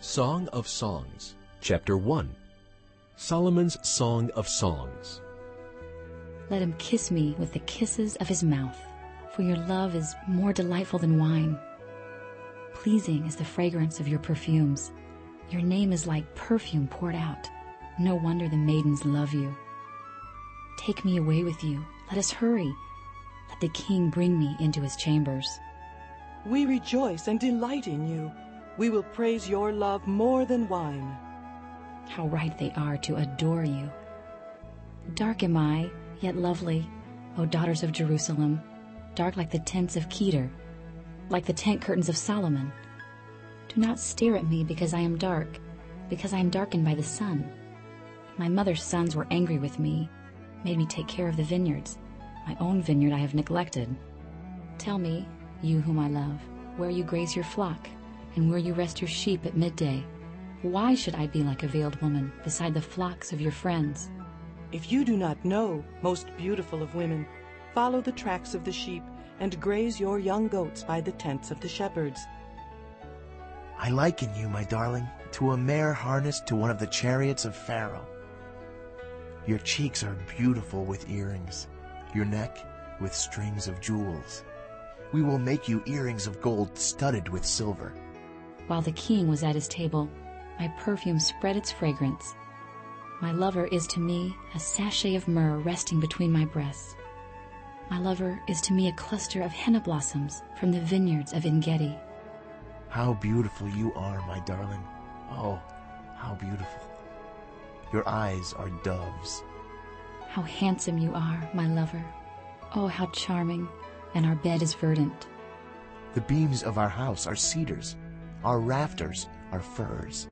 Song of Songs, Chapter 1 Solomon's Song of Songs. Let him kiss me with the kisses of his mouth, for your love is more delightful than wine. Pleasing is the fragrance of your perfumes. Your name is like perfume poured out. No wonder the maidens love you. Take me away with you. Let us hurry. Let the king bring me into his chambers. We rejoice and delight in you. We will praise your love more than wine. How right they are to adore you. Dark am I, yet lovely, O daughters of Jerusalem, dark like the tents of Kedar, like the tent curtains of Solomon. Do not stare at me because I am dark, because I am darkened by the sun. My mother's sons were angry with me, made me take care of the vineyards. My own vineyard I have neglected. Tell me, you whom I love, where you graze your flock, and where you rest your sheep at midday. Why should I be like a veiled woman beside the flocks of your friends? If you do not know, most beautiful of women, follow the tracks of the sheep and graze your young goats by the tents of the shepherds. I liken you, my darling, to a mare harnessed to one of the chariots of Pharaoh. Your cheeks are beautiful with earrings, your neck with strings of jewels. We will make you earrings of gold studded with silver. While the king was at his table, my perfume spread its fragrance. My lover is to me a sachet of myrrh resting between my breasts. My lover is to me a cluster of henna blossoms from the vineyards of Engedi. How beautiful you are, my darling. Oh, how beautiful. Your eyes are doves. How handsome you are, my lover. Oh, how charming. And our bed is verdant. The beams of our house are cedars. Our rafters are firs.